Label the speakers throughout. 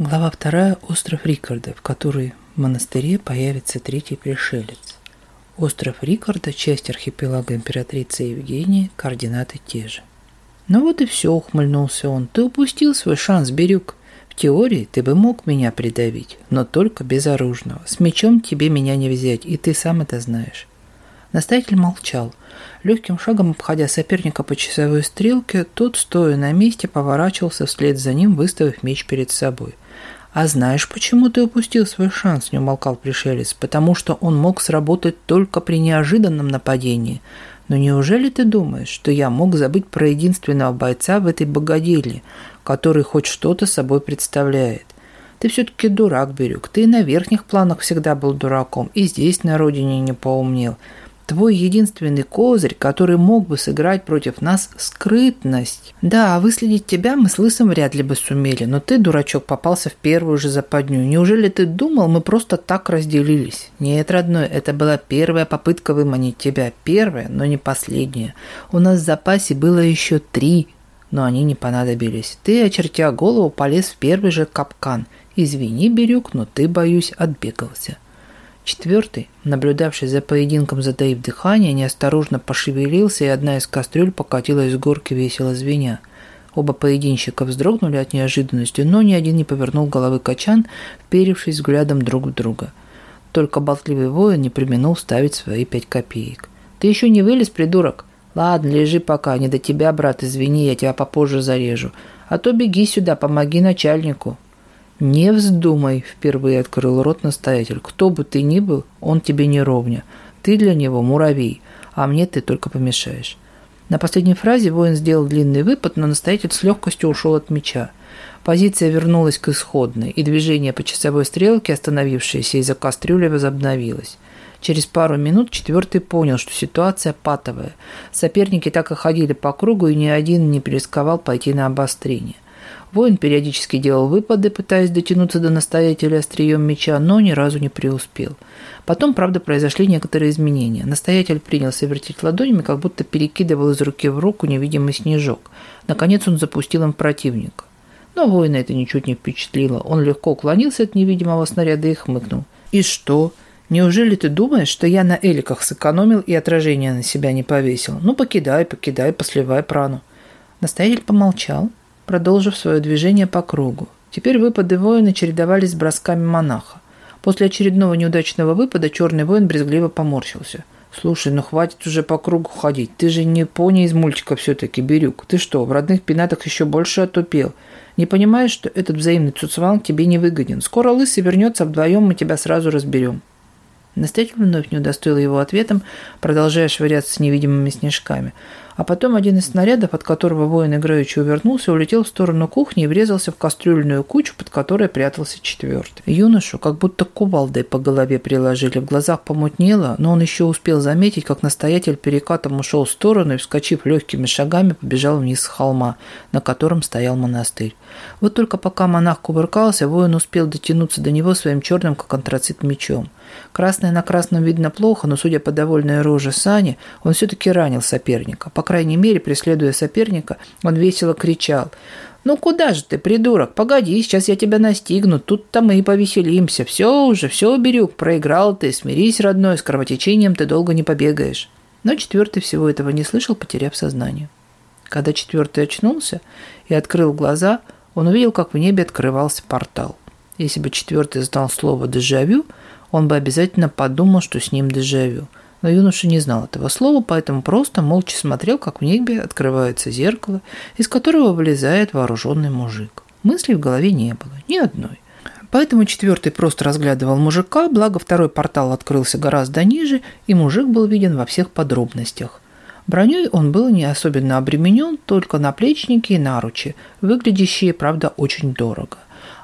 Speaker 1: Глава вторая Остров Рикарда, в который в монастыре появится третий пришелец. Остров Рикарда, часть архипелага императрицы Евгении, координаты те же. «Ну вот и все», — ухмыльнулся он, — «ты упустил свой шанс, Бирюк. В теории ты бы мог меня придавить, но только безоружного. С мечом тебе меня не взять, и ты сам это знаешь». Настоятель молчал. Легким шагом, обходя соперника по часовой стрелке, тот, стоя на месте, поворачивался вслед за ним, выставив меч перед собой. «А знаешь, почему ты упустил свой шанс?» – не умолкал пришелец. «Потому что он мог сработать только при неожиданном нападении. Но неужели ты думаешь, что я мог забыть про единственного бойца в этой богаделье, который хоть что-то собой представляет? Ты все-таки дурак, Бирюк. Ты и на верхних планах всегда был дураком, и здесь на родине не поумнел твой единственный козырь, который мог бы сыграть против нас скрытность. Да, выследить тебя мы с Лысым вряд ли бы сумели, но ты, дурачок, попался в первую же западню. Неужели ты думал, мы просто так разделились? Нет, родной, это была первая попытка выманить тебя. Первая, но не последняя. У нас в запасе было еще три, но они не понадобились. Ты, очертя голову, полез в первый же капкан. Извини, Бирюк, но ты, боюсь, отбегался. Четвертый, наблюдавший за поединком, затаив дыхание, неосторожно пошевелился, и одна из кастрюль покатилась с горки весело звеня. Оба поединщика вздрогнули от неожиданности, но ни один не повернул головы качан, вперившись взглядом друг в друга. Только болтливый воин не применил ставить свои пять копеек. «Ты еще не вылез, придурок?» «Ладно, лежи пока, не до тебя, брат, извини, я тебя попозже зарежу. А то беги сюда, помоги начальнику». Не вздумай впервые открыл рот настоятель. Кто бы ты ни был, он тебе не ровня. Ты для него муравей, а мне ты только помешаешь. На последней фразе воин сделал длинный выпад, но настоятель с легкостью ушел от меча. Позиция вернулась к исходной, и движение по часовой стрелке, остановившееся из-за кастрюли, возобновилось. Через пару минут четвертый понял, что ситуация патовая. Соперники так и ходили по кругу, и ни один не пересковал пойти на обострение – Воин периодически делал выпады, пытаясь дотянуться до настоятеля острием меча, но ни разу не преуспел. Потом, правда, произошли некоторые изменения. Настоятель принялся вертеть ладонями, как будто перекидывал из руки в руку невидимый снежок. Наконец он запустил им противника. Но воина это ничуть не впечатлило. Он легко уклонился от невидимого снаряда и хмыкнул. «И что?» Неужели ты думаешь, что я на эликах сэкономил и отражение на себя не повесил? Ну, покидай, покидай, посливай прану. Настоятель помолчал, продолжив свое движение по кругу. Теперь выпады воина чередовались с бросками монаха. После очередного неудачного выпада черный воин брезгливо поморщился. «Слушай, ну хватит уже по кругу ходить. Ты же не пони из мультика все-таки, Бирюк. Ты что, в родных пенатах еще больше отупел? Не понимаешь, что этот взаимный цуцван тебе не выгоден? Скоро лысый вернется вдвоем, мы тебя сразу разберем». Настоятель вновь не удостоил его ответом, продолжая швыряться с невидимыми снежками – а потом один из снарядов, от которого воин играючи увернулся, улетел в сторону кухни и врезался в кастрюльную кучу, под которой прятался четвертый. Юношу как будто кувалдой по голове приложили, в глазах помутнело, но он еще успел заметить, как настоятель перекатом ушел в сторону и, вскочив легкими шагами, побежал вниз с холма, на котором стоял монастырь. Вот только пока монах кувыркался, воин успел дотянуться до него своим черным, как антрацит, мечом. Красное на красном видно плохо, но, судя по довольной роже Сани, он все-таки ранил соперника. Пока крайней мере, преследуя соперника, он весело кричал. «Ну куда же ты, придурок? Погоди, сейчас я тебя настигну, тут-то мы и повеселимся. Все уже, все, Бирюк, проиграл ты, смирись, родной, с кровотечением ты долго не побегаешь». Но четвертый всего этого не слышал, потеряв сознание. Когда четвертый очнулся и открыл глаза, он увидел, как в небе открывался портал. Если бы четвертый знал слово «дежавю», он бы обязательно подумал, что с ним дежавю – но юноша не знал этого слова, поэтому просто молча смотрел, как в небе открывается зеркало, из которого вылезает вооруженный мужик. Мыслей в голове не было, ни одной. Поэтому четвертый просто разглядывал мужика, благо второй портал открылся гораздо ниже, и мужик был виден во всех подробностях. Броней он был не особенно обременен, только наплечники и наручи, выглядящие, правда, очень дорого.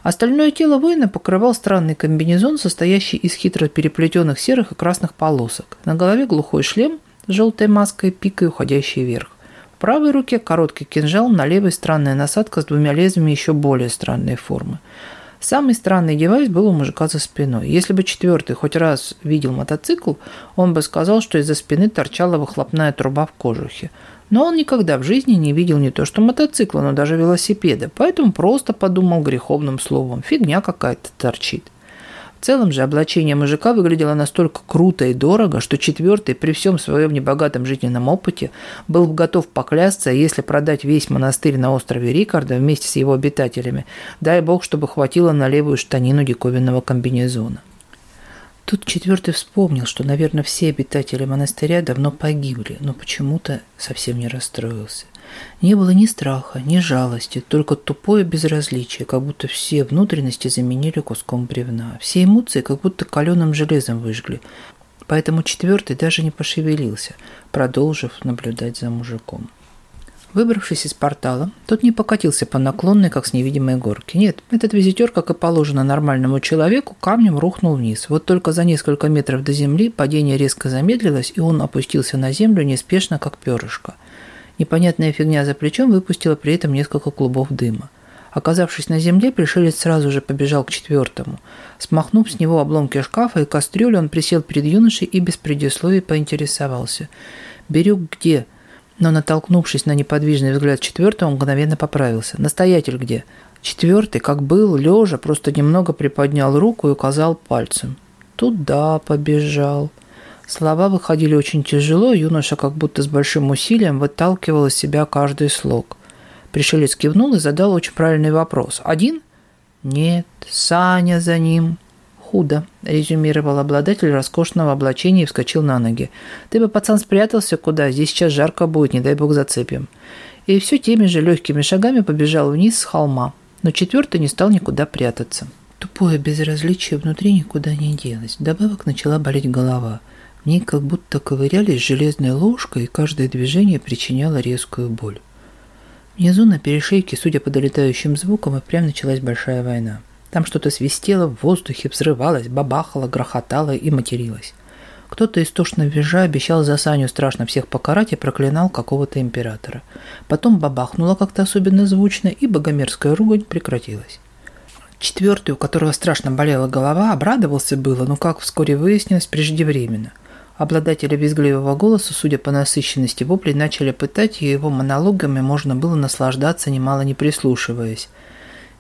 Speaker 1: Остальное тело воина покрывал странный комбинезон, состоящий из хитро переплетенных серых и красных полосок. На голове глухой шлем с желтой маской, пикой, уходящей вверх. В правой руке короткий кинжал, на левой странная насадка с двумя лезвиями еще более странной формы. Самый странный девайс был у мужика за спиной. Если бы четвертый хоть раз видел мотоцикл, он бы сказал, что из-за спины торчала выхлопная труба в кожухе. Но он никогда в жизни не видел не то что мотоцикла, но даже велосипеда, поэтому просто подумал греховным словом «фигня какая-то торчит». В целом же облачение мужика выглядело настолько круто и дорого, что четвертый при всем своем небогатом жизненном опыте был готов поклясться, если продать весь монастырь на острове Рикарда вместе с его обитателями, дай бог, чтобы хватило на левую штанину диковинного комбинезона. Тут четвертый вспомнил, что, наверное, все обитатели монастыря давно погибли, но почему-то совсем не расстроился. Не было ни страха, ни жалости, только тупое безразличие, как будто все внутренности заменили куском бревна. Все эмоции как будто каленым железом выжгли. Поэтому четвертый даже не пошевелился, продолжив наблюдать за мужиком. Выбравшись из портала, тот не покатился по наклонной, как с невидимой горки. Нет, этот визитер, как и положено нормальному человеку, камнем рухнул вниз. Вот только за несколько метров до земли падение резко замедлилось, и он опустился на землю неспешно, как перышко. Непонятная фигня за плечом выпустила при этом несколько клубов дыма. Оказавшись на земле, пришелец сразу же побежал к четвертому. Смахнув с него обломки шкафа и кастрюли, он присел перед юношей и без предисловий поинтересовался. «Бирюк где?» Но, натолкнувшись на неподвижный взгляд четвертого, он мгновенно поправился. «Настоятель где?» Четвертый, как был, лежа, просто немного приподнял руку и указал пальцем. «Туда побежал». Слова выходили очень тяжело, юноша как будто с большим усилием выталкивал из себя каждый слог. Пришелец кивнул и задал очень правильный вопрос. «Один?» «Нет, Саня за ним» худо», — резюмировал обладатель роскошного облачения и вскочил на ноги. «Ты бы, пацан, спрятался куда? Здесь сейчас жарко будет, не дай бог зацепим». И все теми же легкими шагами побежал вниз с холма. Но четвертый не стал никуда прятаться. Тупое безразличие внутри никуда не делось. Добавок начала болеть голова. В ней как будто ковырялись железной ложкой, и каждое движение причиняло резкую боль. Внизу на перешейке, судя по долетающим звукам, и прям началась большая война. Там что-то свистело, в воздухе взрывалось, бабахало, грохотало и материлось. Кто-то истошно визжа обещал за Саню страшно всех покарать и проклинал какого-то императора. Потом бабахнуло как-то особенно звучно, и богомерзкая ругань прекратилась. Четвертый, у которого страшно болела голова, обрадовался было, но, как вскоре выяснилось, преждевременно. Обладателя визгливого голоса, судя по насыщенности воплей, начали пытать, и его монологами можно было наслаждаться, немало не прислушиваясь.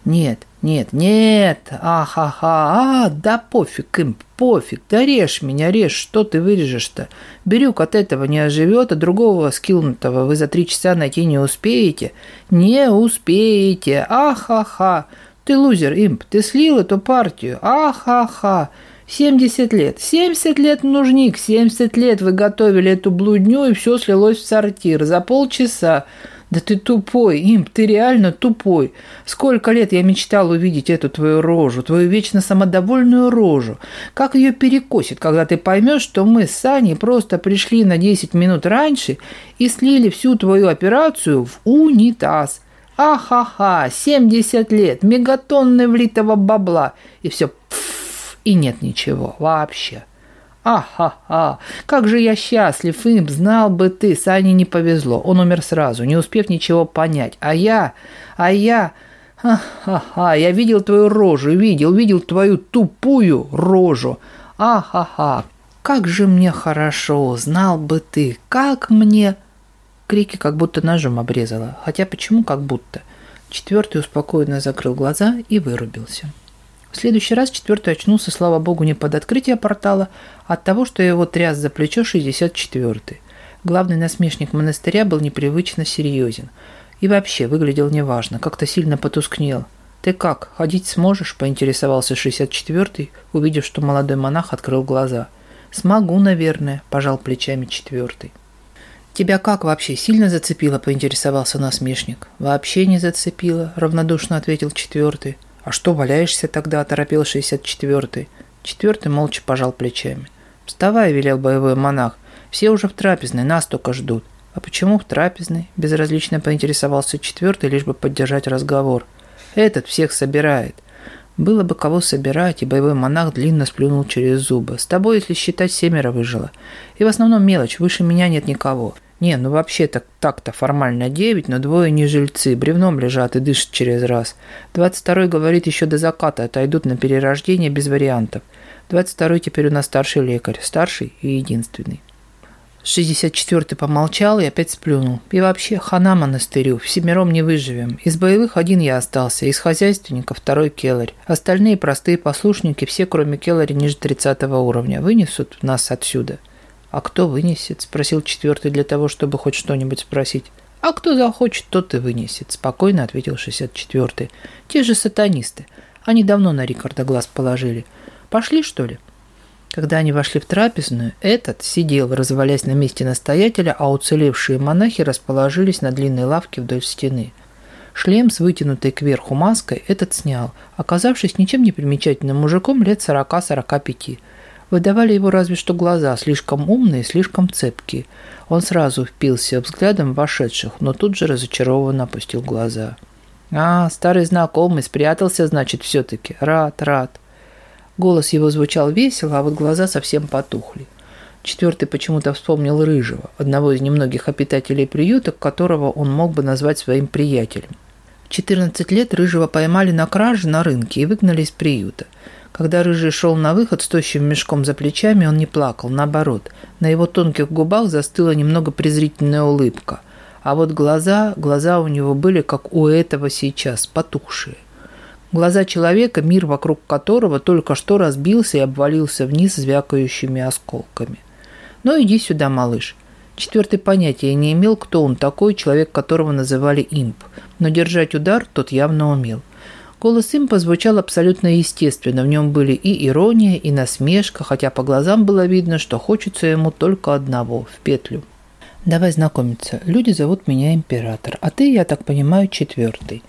Speaker 1: Нет, нет, нет, ахаха, а, да пофиг им, пофиг, да режь меня, режь, что ты вырежешь-то? Берюк от этого не оживет, а другого скилнутого вы за три часа найти не успеете. Не успеете, ахаха, ты лузер, имп, ты слил эту партию, ахаха. 70 лет. 70 лет нужник, 70 лет вы готовили эту блудню, и все слилось в сортир. За полчаса да ты тупой, имп, ты реально тупой. Сколько лет я мечтал увидеть эту твою рожу, твою вечно самодовольную рожу. Как ее перекосит, когда ты поймешь, что мы с Саней просто пришли на 10 минут раньше и слили всю твою операцию в унитаз. Ахаха, 70 лет, мегатонны влитого бабла, и все пф, и нет ничего вообще. Ха-ха-ха! Как же я счастлив им, знал бы ты, Сане не повезло. Он умер сразу, не успев ничего понять. А я, а я... Ха-ха-ха, я видел твою рожу, видел, видел твою тупую рожу. А-ха-ха, как же мне хорошо, знал бы ты, как мне... Крики как будто ножом обрезала, хотя почему как будто? Четвертый успокоенно закрыл глаза и вырубился. В следующий раз четвертый очнулся, слава богу, не под открытие портала, а от того, что его тряс за плечо 64-й. Главный насмешник монастыря был непривычно серьезен. И вообще выглядел неважно, как-то сильно потускнел. «Ты как, ходить сможешь?» – поинтересовался 64-й, увидев, что молодой монах открыл глаза. «Смогу, наверное», – пожал плечами четвертый. «Тебя как вообще сильно зацепило?» – поинтересовался насмешник. «Вообще не зацепило», – равнодушно ответил четвертый. «А что валяешься тогда?» – торопил 64-й. Четвертый молча пожал плечами. «Вставай», – велел боевой монах. «Все уже в трапезной, нас только ждут». «А почему в трапезной?» – безразлично поинтересовался четвертый, лишь бы поддержать разговор. «Этот всех собирает». Было бы кого собирать, и боевой монах длинно сплюнул через зубы. «С тобой, если считать, семеро выжило. И в основном мелочь, выше меня нет никого. Не, ну вообще-то так-то формально 9, но двое не жильцы, бревном лежат и дышат через раз. 22-й говорит еще до заката, отойдут на перерождение без вариантов. 22-й теперь у нас старший лекарь, старший и единственный. 64-й помолчал и опять сплюнул. И вообще, хана монастырю, всемиром не выживем. Из боевых один я остался, из хозяйственника второй келарь. Остальные простые послушники, все кроме келаря ниже 30 уровня, вынесут нас отсюда. «А кто вынесет?» – спросил четвертый для того, чтобы хоть что-нибудь спросить. «А кто захочет, тот и вынесет», – спокойно ответил 64-й. «Те же сатанисты. Они давно на Рикарда глаз положили. Пошли, что ли?» Когда они вошли в трапезную, этот сидел, развалясь на месте настоятеля, а уцелевшие монахи расположились на длинной лавке вдоль стены. Шлем с вытянутой кверху маской этот снял, оказавшись ничем не примечательным мужиком лет 40-45. Выдавали его разве что глаза, слишком умные, слишком цепкие. Он сразу впился взглядом вошедших, но тут же разочарованно опустил глаза. «А, старый знакомый, спрятался, значит, все-таки. Рад, рад». Голос его звучал весело, а вот глаза совсем потухли. Четвертый почему-то вспомнил Рыжего, одного из немногих обитателей приюта, которого он мог бы назвать своим приятелем. В 14 лет Рыжего поймали на краже на рынке и выгнали из приюта. Когда Рыжий шел на выход с тощим мешком за плечами, он не плакал, наоборот. На его тонких губах застыла немного презрительная улыбка. А вот глаза, глаза у него были, как у этого сейчас, потухшие. Глаза человека, мир вокруг которого только что разбился и обвалился вниз звякающими осколками. «Ну иди сюда, малыш», Четвертый понятия не имел, кто он такой, человек которого называли имп, но держать удар тот явно умел – Голос им позвучал абсолютно естественно, в нем были и ирония, и насмешка, хотя по глазам было видно, что хочется ему только одного – в петлю. «Давай знакомиться. Люди зовут меня Император, а ты, я так понимаю, четвертый».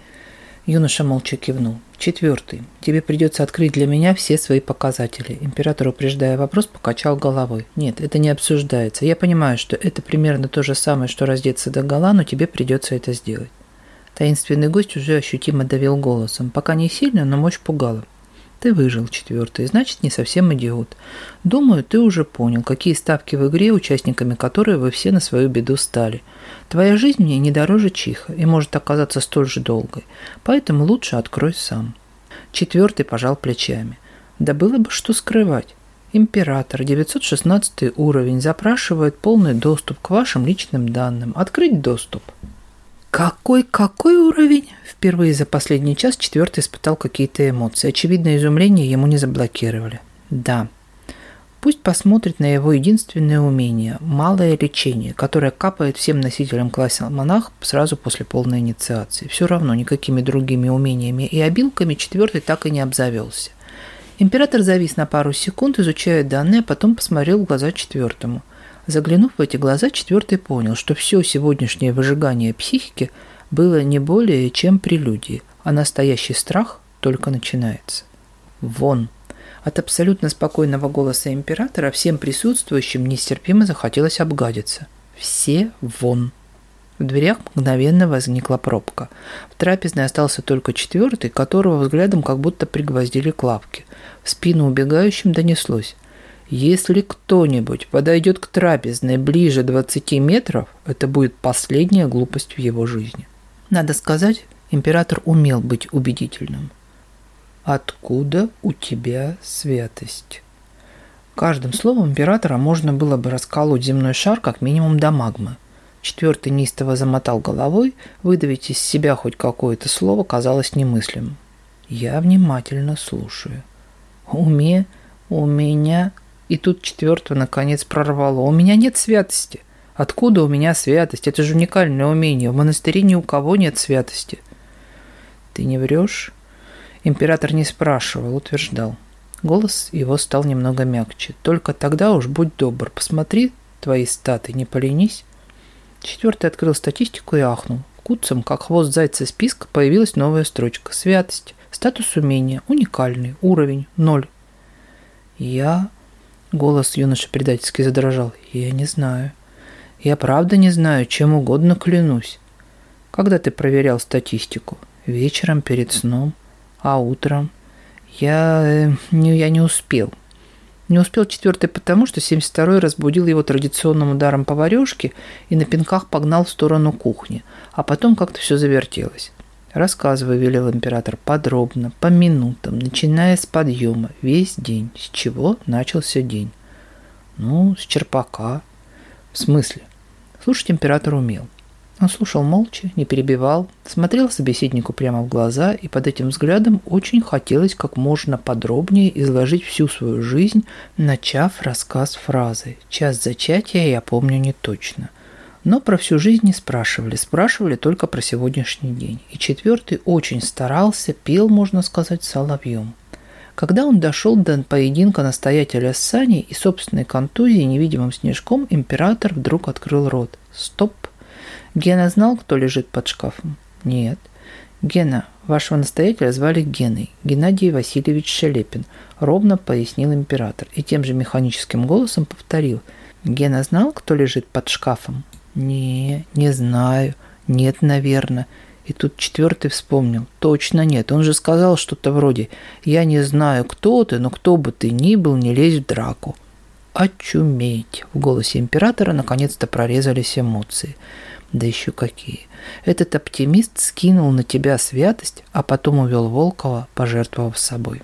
Speaker 1: Юноша молча кивнул. «Четвертый. Тебе придется открыть для меня все свои показатели». Император, упреждая вопрос, покачал головой. «Нет, это не обсуждается. Я понимаю, что это примерно то же самое, что раздеться до гола, но тебе придется это сделать». Таинственный гость уже ощутимо давил голосом, пока не сильно, но мощь пугала. Ты выжил четвертый, значит, не совсем идиот. Думаю, ты уже понял, какие ставки в игре, участниками которой вы все на свою беду стали. Твоя жизнь мне не дороже чиха и может оказаться столь же долгой, поэтому лучше открой сам. Четвертый пожал плечами. Да было бы что скрывать. Император, 916 уровень, запрашивает полный доступ к вашим личным данным. Открыть доступ. Какой, какой уровень? Впервые за последний час четвертый испытал какие-то эмоции. Очевидно, изумление ему не заблокировали. Да. Пусть посмотрит на его единственное умение – малое лечение, которое капает всем носителям класса монах сразу после полной инициации. Все равно никакими другими умениями и обилками четвертый так и не обзавелся. Император завис на пару секунд, изучая данные, а потом посмотрел в глаза четвертому – Заглянув в эти глаза, четвертый понял, что все сегодняшнее выжигание психики было не более чем прелюдией, а настоящий страх только начинается. Вон! От абсолютно спокойного голоса императора всем присутствующим нестерпимо захотелось обгадиться. Все вон! В дверях мгновенно возникла пробка. В трапезной остался только четвертый, которого взглядом как будто пригвоздили к лапке. В спину убегающим донеслось – если кто-нибудь подойдет к трапезной ближе 20 метров, это будет последняя глупость в его жизни. Надо сказать, император умел быть убедительным. Откуда у тебя святость? Каждым словом императора можно было бы расколоть земной шар как минимум до магмы. Четвертый неистово замотал головой, выдавить из себя хоть какое-то слово казалось немыслимым. Я внимательно слушаю. Уме, у меня и тут четвертую, наконец, прорвало. У меня нет святости. Откуда у меня святость? Это же уникальное умение. В монастыре ни у кого нет святости. Ты не врешь? Император не спрашивал, утверждал. Голос его стал немного мягче. Только тогда уж будь добр, посмотри твои статы, не поленись. Четвертый открыл статистику и ахнул. Куцем, как хвост зайца списка, появилась новая строчка. Святость. Статус умения. Уникальный. Уровень. Ноль. Я Голос юноши предательски задрожал. «Я не знаю. Я правда не знаю, чем угодно клянусь. Когда ты проверял статистику? Вечером, перед сном? А утром?» «Я... Э, не, я не успел». Не успел четвертый потому, что 72-й разбудил его традиционным ударом поварешки и на пинках погнал в сторону кухни, а потом как-то все завертелось рассказывая велел император подробно, по минутам, начиная с подъема, весь день, с чего начался день. Ну, с черпака. В смысле? Слушать император умел. Он слушал молча, не перебивал, смотрел собеседнику прямо в глаза, и под этим взглядом очень хотелось как можно подробнее изложить всю свою жизнь, начав рассказ фразы «Час зачатия я помню не точно». Но про всю жизнь не спрашивали, спрашивали только про сегодняшний день. И четвертый очень старался, пел, можно сказать, соловьем. Когда он дошел до поединка настоятеля с Саней и собственной контузии невидимым снежком, император вдруг открыл рот. «Стоп! Гена знал, кто лежит под шкафом?» «Нет». «Гена, вашего настоятеля звали Геной, Геннадий Васильевич Шелепин», – ровно пояснил император и тем же механическим голосом повторил. «Гена знал, кто лежит под шкафом?» Не, не знаю. Нет, наверное. И тут четвертый вспомнил. Точно нет. Он же сказал что-то вроде «Я не знаю, кто ты, но кто бы ты ни был, не лезь в драку». «Очуметь!» В голосе императора наконец-то прорезались эмоции. Да еще какие. Этот оптимист скинул на тебя святость, а потом увел Волкова, пожертвовав собой.